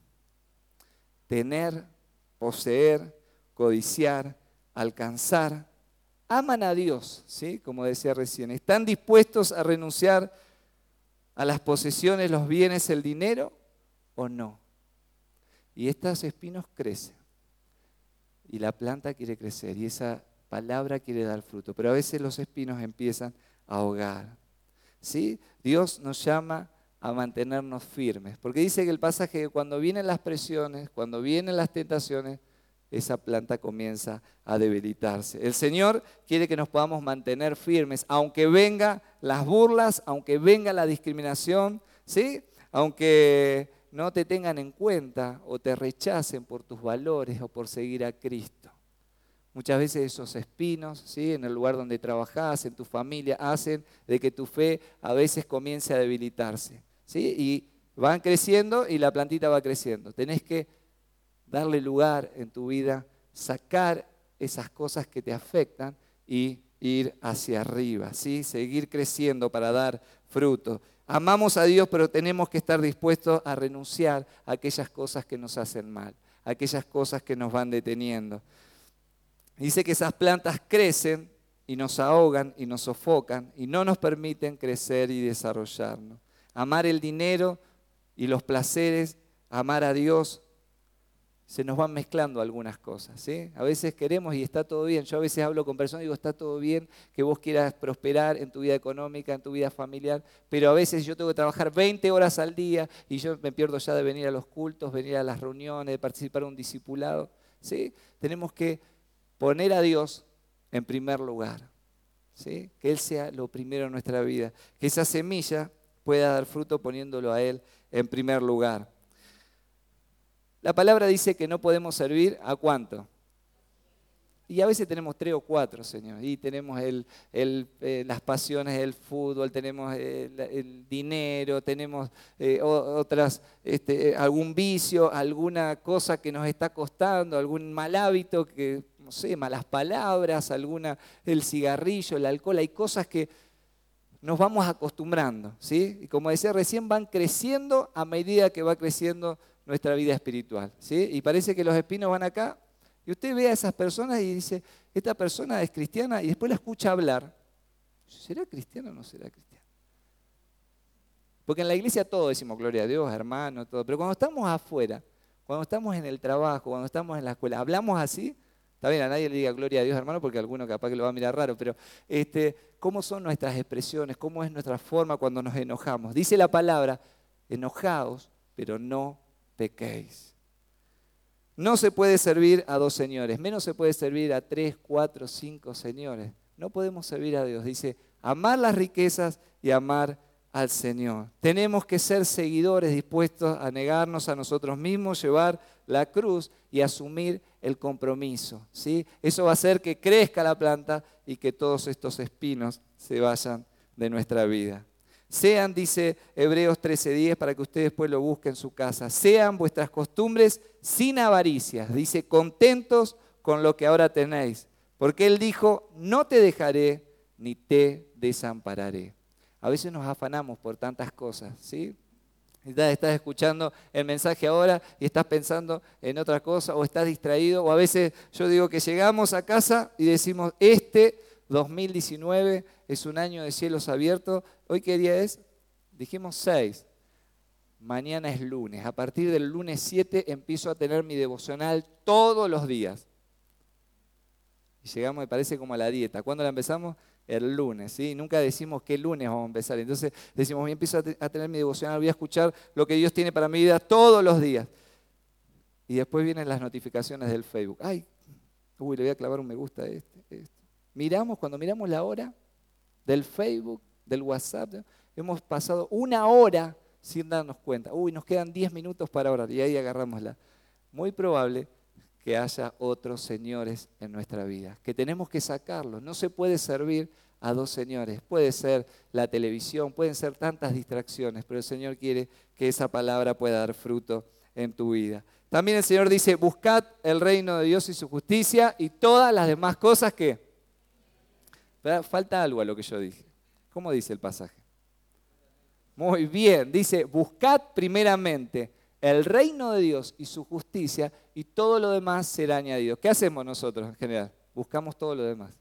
Tener, poseer, codiciar, alcanzar. Aman a Dios, ¿sí? como decía recién. Están dispuestos a renunciar a las posesiones, los bienes, el dinero o no. Y estos espinos crecen. Y la planta quiere crecer y esa palabra quiere dar fruto. Pero a veces los espinos empiezan a ahogar. ¿Sí? Dios nos llama a mantenernos firmes. Porque dice que el pasaje que cuando vienen las presiones, cuando vienen las tentaciones, esa planta comienza a debilitarse. El Señor quiere que nos podamos mantener firmes, aunque vengan las burlas, aunque venga la discriminación, ¿sí? aunque no te tengan en cuenta o te rechacen por tus valores o por seguir a Cristo. Muchas veces esos espinos, ¿sí? en el lugar donde trabajas, en tu familia, hacen de que tu fe a veces comience a debilitarse. ¿sí? Y van creciendo y la plantita va creciendo. Tenés que darle lugar en tu vida, sacar esas cosas que te afectan y ir hacia arriba, ¿sí? seguir creciendo para dar fruto. amamos a Dios, pero tenemos que estar dispuestos a renunciar a aquellas cosas que nos hacen mal, a aquellas cosas que nos van deteniendo. Dice que esas plantas crecen y nos ahogan y nos sofocan y no nos permiten crecer y desarrollarnos. Amar el dinero y los placeres, amar a Dios, se nos van mezclando algunas cosas. ¿sí? A veces queremos y está todo bien. Yo a veces hablo con personas y digo, está todo bien que vos quieras prosperar en tu vida económica, en tu vida familiar, pero a veces yo tengo que trabajar 20 horas al día y yo me pierdo ya de venir a los cultos, venir a las reuniones, de participar en un discipulado. ¿sí? Tenemos que poner a Dios en primer lugar. ¿sí? Que Él sea lo primero en nuestra vida. Que esa semilla pueda dar fruto poniéndolo a Él en primer lugar. La palabra dice que no podemos servir a cuánto. Y a veces tenemos tres o cuatro, Señor. Y tenemos eh, las pasiones del fútbol, tenemos el, dinero, tenemos eh, otras, este, algún vicio, alguna cosa que nos está costando, algún mal hábito, que, no sé, malas palabras, alguna, el cigarrillo, el alcohol. Hay cosas que nos vamos acostumbrando, ¿sí? Y como decía recién, van creciendo a medida que va creciendo nuestra vida espiritual. ¿sí? Y parece que los espinos van acá y usted ve a esas personas y dice, esta persona es cristiana y después la escucha hablar. ¿Será cristiano o no será cristiano? Porque en la iglesia todo decimos gloria a Dios, hermano, todo. Pero cuando estamos afuera, cuando estamos en el trabajo, cuando estamos en la escuela, hablamos así. Está bien, a nadie le diga gloria a Dios, hermano, porque alguno capaz que lo va a mirar raro, pero este, ¿cómo son nuestras expresiones? ¿Cómo es nuestra forma cuando nos enojamos? Dice la palabra, enojados, pero no pequéis. No se puede servir a dos señores, menos se puede servir a tres, cuatro, cinco señores. No podemos servir a Dios. Dice, amar las riquezas y amar al Señor. Tenemos que ser seguidores dispuestos a negarnos a nosotros mismos, llevar la cruz y asumir el compromiso. ¿sí? Eso va a hacer que crezca la planta y que todos estos espinos se vayan de nuestra vida. Sean, dice Hebreos 13:10, para que ustedes después lo busquen en su casa, sean vuestras costumbres sin avaricias, dice, contentos con lo que ahora tenéis. Porque Él dijo, no te dejaré ni te desampararé. A veces nos afanamos por tantas cosas, ¿sí? Estás escuchando el mensaje ahora y estás pensando en otra cosa o estás distraído. O a veces yo digo que llegamos a casa y decimos, este 2019 es un año de cielos abiertos. ¿Hoy qué día es? Dijimos 6. Mañana es lunes. A partir del lunes 7 empiezo a tener mi devocional todos los días. Y llegamos, me parece, como a la dieta. ¿Cuándo la empezamos? El lunes, ¿sí? Nunca decimos qué lunes vamos a empezar. Entonces decimos, empiezo a tener mi devocional, voy a escuchar lo que Dios tiene para mi vida todos los días. Y después vienen las notificaciones del Facebook. Ay, uy, le voy a clavar un me gusta a este, este miramos, cuando miramos la hora del Facebook, del WhatsApp, hemos pasado una hora sin darnos cuenta. Uy, nos quedan 10 minutos para orar y ahí agarramos la. Muy probable que haya otros señores en nuestra vida, que tenemos que sacarlos. No se puede servir a dos señores. Puede ser la televisión, pueden ser tantas distracciones, pero el Señor quiere que esa palabra pueda dar fruto en tu vida. También el Señor dice, buscad el reino de Dios y su justicia y todas las demás cosas que falta algo a lo que yo dije. ¿Cómo dice el pasaje? Muy bien, dice, buscad primeramente el reino de Dios y su justicia y todo lo demás será añadido. ¿Qué hacemos nosotros en general? Buscamos todo lo demás,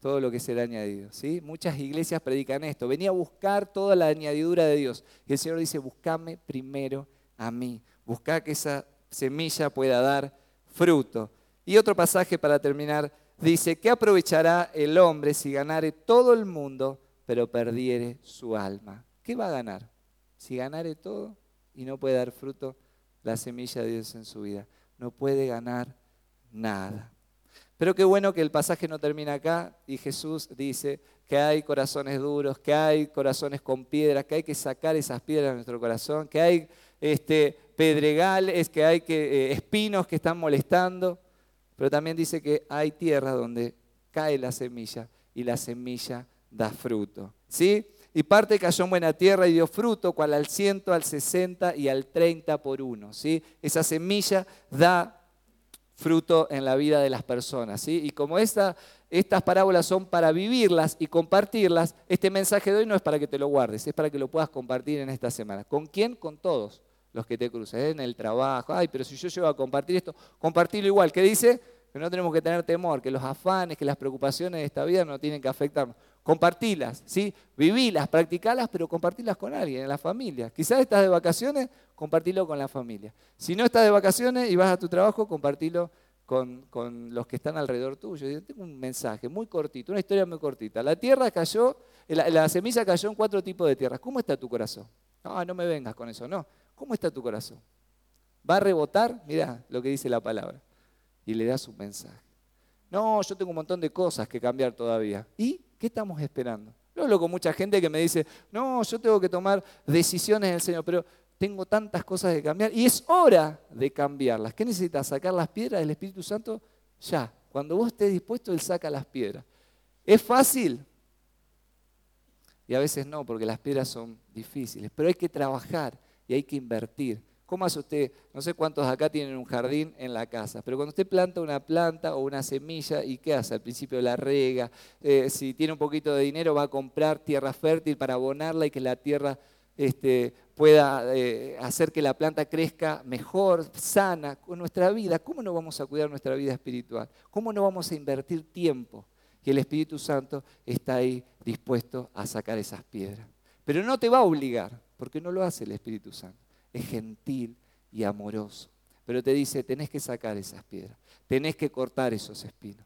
todo lo que será añadido. ¿sí? Muchas iglesias predican esto, venía a buscar toda la añadidura de Dios. Y el Señor dice, buscame primero a mí, busca que esa semilla pueda dar fruto. Y otro pasaje para terminar dice, ¿qué aprovechará el hombre si ganare todo el mundo, pero perdiere su alma? ¿Qué va a ganar? Si ganare todo y no puede dar fruto la semilla de Dios en su vida. No puede ganar nada. Pero qué bueno que el pasaje no termina acá y Jesús dice que hay corazones duros, que hay corazones con piedras, que hay que sacar esas piedras de nuestro corazón, que hay este, pedregales, que hay que, eh, espinos que están molestando. Pero también dice que hay tierra donde cae la semilla y la semilla da fruto. ¿Sí? Y parte cayó en buena tierra y dio fruto, cual al ciento, al sesenta y al treinta por uno. ¿sí? Esa semilla da fruto en la vida de las personas. ¿sí? Y como esta, estas parábolas son para vivirlas y compartirlas, este mensaje de hoy no es para que te lo guardes, es para que lo puedas compartir en esta semana. ¿Con quién? Con todos los que te crucen, en el trabajo. Ay, pero si yo llego a compartir esto, compartirlo igual. ¿Qué dice? Que no tenemos que tener temor, que los afanes, que las preocupaciones de esta vida no tienen que afectarnos. Compartilas, ¿sí? Vivílas, practicalas, pero compartilas con alguien, en la familia. Quizás estás de vacaciones, compartilo con la familia. Si no estás de vacaciones y vas a tu trabajo, compartilo con, los que están alrededor tuyo. Yo tengo un mensaje muy cortito, una historia muy cortita. La tierra cayó, la, la semilla cayó en cuatro tipos de tierras. ¿Cómo está tu corazón? No, no me vengas con eso, no. ¿Cómo está tu corazón? ¿Va a rebotar? Mira lo que dice la palabra. Y le das un mensaje. No, yo tengo un montón de cosas que cambiar todavía. ¿Y qué estamos esperando? Yo hablo con mucha gente que me dice, no, yo tengo que tomar decisiones en el Señor, pero tengo tantas cosas que cambiar y es hora de cambiarlas. ¿Qué necesitas? Sacar las piedras del Espíritu Santo ya. Cuando vos estés dispuesto, Él saca las piedras. ¿Es fácil? Y a veces no, porque las piedras son difíciles, pero hay que trabajar y hay que invertir. ¿Cómo hace usted? No sé cuántos acá tienen un jardín en la casa, pero cuando usted planta una planta o una semilla, ¿y qué hace? Al principio la rega, eh, si tiene un poquito de dinero va a comprar tierra fértil para abonarla y que la tierra este, pueda eh, hacer que la planta crezca mejor, sana, con nuestra vida. ¿Cómo no vamos a cuidar nuestra vida espiritual? ¿Cómo no vamos a invertir tiempo? Y el Espíritu Santo está ahí dispuesto a sacar esas piedras. Pero no te va a obligar, porque no lo hace el Espíritu Santo. Es gentil y amoroso. Pero te dice, tenés que sacar esas piedras, tenés que cortar esos espinos.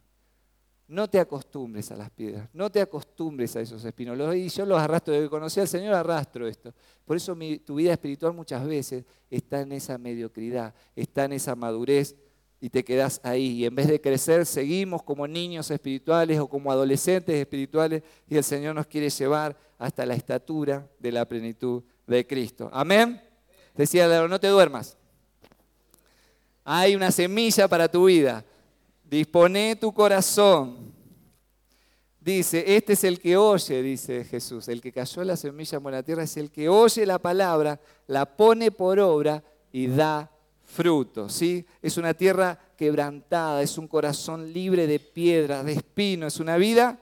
No te acostumbres a las piedras, no te acostumbres a esos espinos. Y yo los arrastro, desde que conocí al Señor arrastro esto. Por eso tu vida espiritual muchas veces está en esa mediocridad, está en esa madurez y te quedas ahí. Y en vez de crecer, seguimos como niños espirituales o como adolescentes espirituales y el Señor nos quiere llevar hasta la estatura de la plenitud de Cristo. Amén. Decía, no te duermas. Hay una semilla para tu vida. Dispone tu corazón. Dice, este es el que oye, dice Jesús. El que cayó la semilla en buena tierra es el que oye la palabra, la pone por obra y da fruto. ¿sí? Es una tierra quebrantada, es un corazón libre de piedras, de espinos, es una vida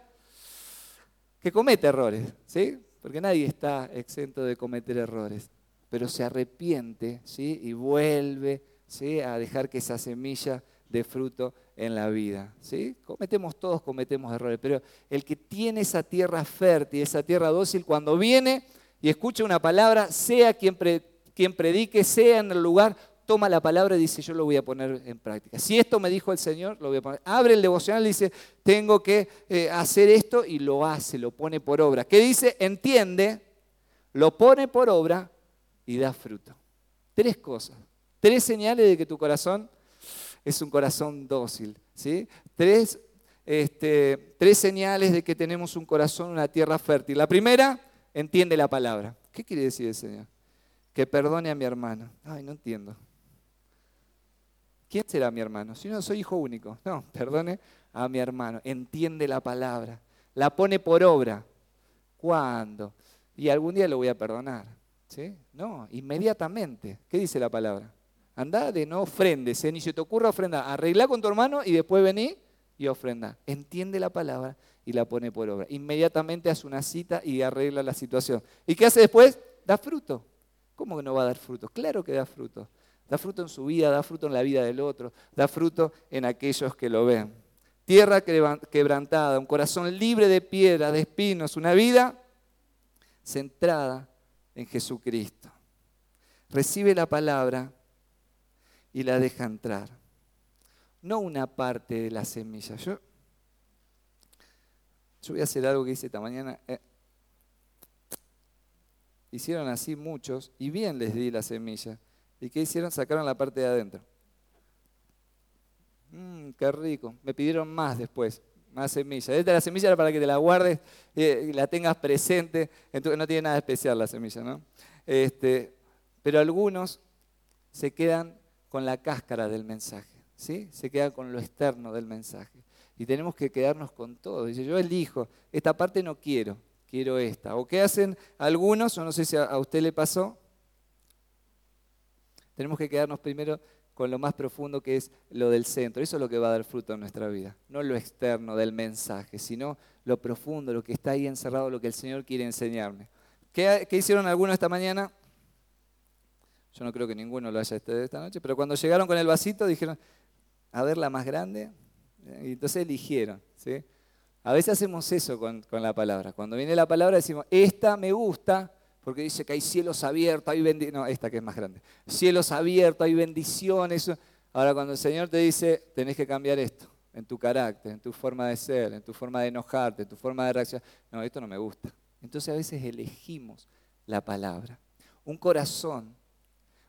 que comete errores, ¿sí? porque nadie está exento de cometer errores, pero se arrepiente ¿sí? y vuelve ¿sí? a dejar que esa semilla de fruto en la vida. ¿sí? Cometemos todos, cometemos errores, pero el que tiene esa tierra fértil, esa tierra dócil, cuando viene y escucha una palabra, sea quien, quien predique, sea en el lugar, toma la palabra y dice, yo lo voy a poner en práctica. Si esto me dijo el Señor, lo voy a poner. Abre el devocional y dice, tengo que eh, hacer esto y lo hace, lo pone por obra. ¿Qué dice? Entiende, lo pone por obra y da fruto. Tres cosas. Tres señales de que tu corazón es un corazón dócil. ¿sí? Tres, este, tres señales de que tenemos un corazón, una tierra fértil. La primera, entiende la palabra. ¿Qué quiere decir el Señor? Que perdone a mi hermano. Ay, no entiendo. ¿Quién será mi hermano? Si no, soy hijo único. No, perdone a mi hermano. Entiende la palabra. La pone por obra. ¿Cuándo? Y algún día lo voy a perdonar. ¿Sí? No, inmediatamente. ¿Qué dice la palabra? Anda de no ofrendes, ¿eh? ni se te ocurra ofrendar. Arregla con tu hermano y después vení y ofrenda. Entiende la palabra y la pone por obra. Inmediatamente hace una cita y arregla la situación. ¿Y qué hace después? Da fruto. ¿Cómo que no va a dar fruto? Claro que da fruto. Da fruto en su vida, da fruto en la vida del otro, da fruto en aquellos que lo ven. Tierra quebrantada, un corazón libre de piedra, de espinos, una vida centrada en Jesucristo. Recibe la palabra y la deja entrar. No una parte de la semilla. Yo, yo voy a hacer algo que hice esta mañana. Eh, hicieron así muchos y bien les di la semilla. ¿Y qué hicieron? Sacaron la parte de adentro. Mmm, qué rico. Me pidieron más después, más semillas. Esta la semilla para que te la guardes y la tengas presente. Entonces no tiene nada especial la semilla, ¿no? Este, pero algunos se quedan con la cáscara del mensaje, ¿sí? Se quedan con lo externo del mensaje. Y tenemos que quedarnos con todo. Dice, yo elijo, esta parte no quiero, quiero esta. ¿O qué hacen algunos? Yo no sé si a usted le pasó, tenemos que quedarnos primero con lo más profundo que es lo del centro. Eso es lo que va a dar fruto en nuestra vida. No lo externo del mensaje, sino lo profundo, lo que está ahí encerrado, lo que el Señor quiere enseñarme. ¿Qué, hicieron algunos esta mañana? Yo no creo que ninguno lo haya esta noche, pero cuando llegaron con el vasito dijeron, a ver la más grande, y entonces eligieron. ¿sí? A veces hacemos eso con, con la palabra. Cuando viene la palabra decimos, esta me gusta, porque dice que hay cielos abiertos, hay bendiciones. No, esta que es más grande. Cielos abiertos, hay bendiciones. Ahora, cuando el Señor te dice, tenés que cambiar esto, en tu carácter, en tu forma de ser, en tu forma de enojarte, en tu forma de reaccionar. No, esto no me gusta. Entonces a veces elegimos la palabra. Un corazón,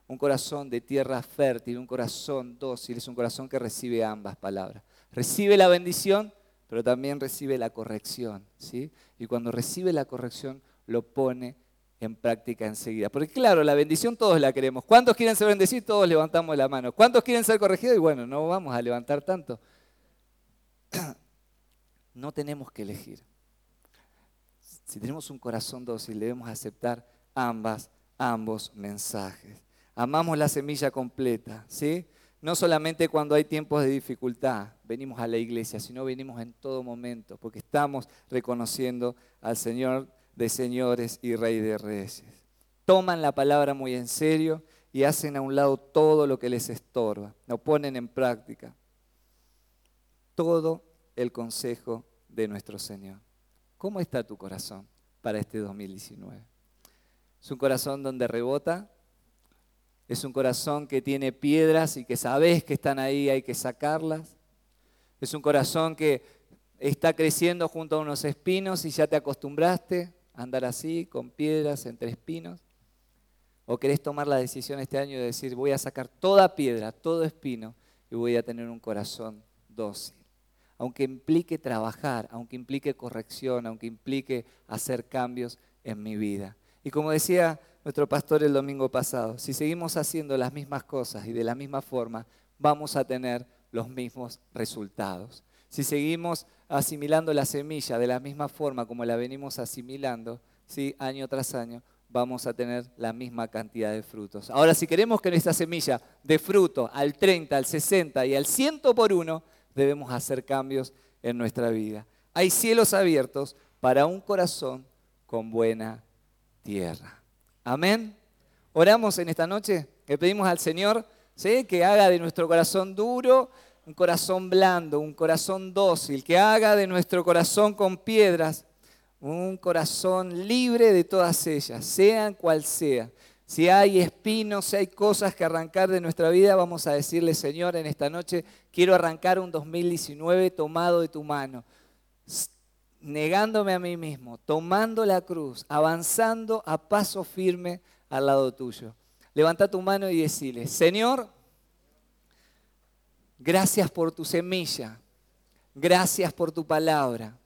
un corazón de tierra fértil, un corazón dócil, es un corazón que recibe ambas palabras. Recibe la bendición, pero también recibe la corrección. ¿sí? Y cuando recibe la corrección, lo pone en práctica enseguida. Porque claro, la bendición todos la queremos. ¿Cuántos quieren ser bendecidos? Todos levantamos la mano. ¿Cuántos quieren ser corregidos? Y bueno, no vamos a levantar tanto. No tenemos que elegir. Si tenemos un corazón dócil, debemos aceptar ambas, ambos mensajes. Amamos la semilla completa, ¿sí? No solamente cuando hay tiempos de dificultad, venimos a la iglesia, sino venimos en todo momento, porque estamos reconociendo al Señor de señores y rey de reyes. Toman la palabra muy en serio y hacen a un lado todo lo que les estorba, lo ponen en práctica. Todo el consejo de nuestro Señor. ¿Cómo está tu corazón para este 2019? ¿Es un corazón donde rebota? ¿Es un corazón que tiene piedras y que sabes que están ahí, hay que sacarlas? ¿Es un corazón que está creciendo junto a unos espinos y ya te acostumbraste? Andar así, con piedras, entre espinos? ¿O querés tomar la decisión este año de decir, voy a sacar toda piedra, todo espino, y voy a tener un corazón dócil? Aunque implique trabajar, aunque implique corrección, aunque implique hacer cambios en mi vida. Y como decía nuestro pastor el domingo pasado, si seguimos haciendo las mismas cosas y de la misma forma, vamos a tener los mismos resultados. Si seguimos asimilando la semilla de la misma forma como la venimos asimilando, ¿sí? año tras año, vamos a tener la misma cantidad de frutos. Ahora, si queremos que nuestra semilla dé fruto al 30, al 60 y al 100 por uno, debemos hacer cambios en nuestra vida. Hay cielos abiertos para un corazón con buena tierra. Amén. Oramos en esta noche, le pedimos al Señor ¿sí? que haga de nuestro corazón duro un corazón blando, un corazón dócil, que haga de nuestro corazón con piedras un corazón libre de todas ellas, sean cual sea. Si hay espinos, si hay cosas que arrancar de nuestra vida, vamos a decirle, Señor, en esta noche quiero arrancar un 2019 tomado de tu mano, negándome a mí mismo, tomando la cruz, avanzando a paso firme al lado tuyo. Levanta tu mano y decile, Señor, Gracias por tu semilla. Gracias por tu palabra.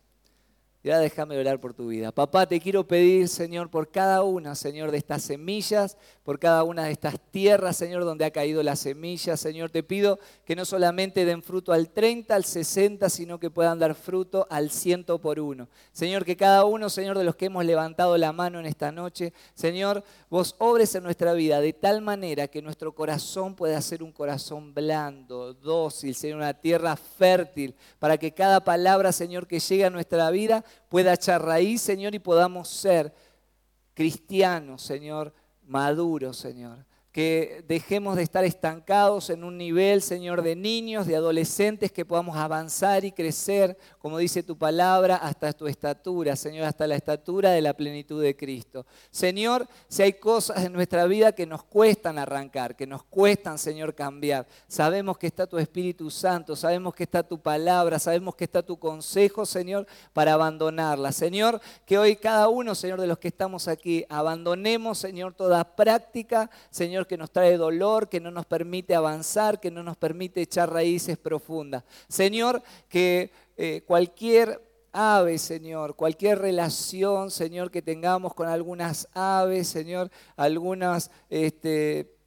Ya déjame orar por tu vida. Papá, te quiero pedir, Señor, por cada una, Señor, de estas semillas, por cada una de estas tierras, Señor, donde ha caído la semilla. Señor, te pido que no solamente den fruto al 30, al 60, sino que puedan dar fruto al ciento por uno. Señor, que cada uno, Señor, de los que hemos levantado la mano en esta noche, Señor, vos obres en nuestra vida de tal manera que nuestro corazón pueda ser un corazón blando, dócil, Señor, una tierra fértil, para que cada palabra, Señor, que llegue a nuestra vida, pueda echar raíz, Señor, y podamos ser cristianos, Señor, maduros, Señor que dejemos de estar estancados en un nivel, Señor, de niños, de adolescentes, que podamos avanzar y crecer, como dice tu palabra, hasta tu estatura, Señor, hasta la estatura de la plenitud de Cristo. Señor, si hay cosas en nuestra vida que nos cuestan arrancar, que nos cuestan, Señor, cambiar, sabemos que está tu Espíritu Santo, sabemos que está tu palabra, sabemos que está tu consejo, Señor, para abandonarla. Señor, que hoy cada uno, Señor, de los que estamos aquí, abandonemos, Señor, toda práctica, Señor, que nos trae dolor, que no nos permite avanzar, que no nos permite echar raíces profundas. Señor, que eh, cualquier ave, Señor, cualquier relación, Señor, que tengamos con algunas aves, Señor, algunas... Este,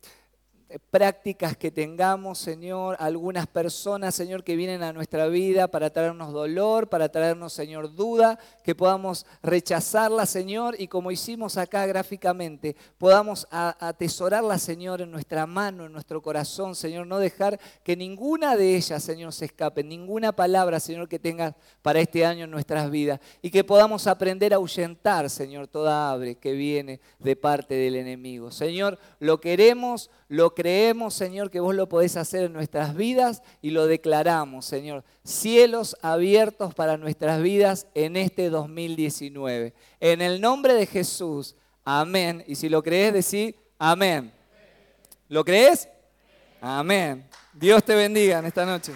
prácticas que tengamos, Señor, algunas personas, Señor, que vienen a nuestra vida para traernos dolor, para traernos, Señor, duda, que podamos rechazarla, Señor, y como hicimos acá gráficamente, podamos atesorarla, Señor, en nuestra mano, en nuestro corazón, Señor, no dejar que ninguna de ellas, Señor, se escape, ninguna palabra, Señor, que tengas para este año en nuestras vidas, y que podamos aprender a ahuyentar, Señor, toda abre que viene de parte del enemigo. Señor, lo queremos, lo creemos, Señor, que vos lo podés hacer en nuestras vidas y lo declaramos, Señor. Cielos abiertos para nuestras vidas en este 2019. En el nombre de Jesús, amén. Y si lo crees, decir amén. ¿Lo crees? Amén. Dios te bendiga en esta noche.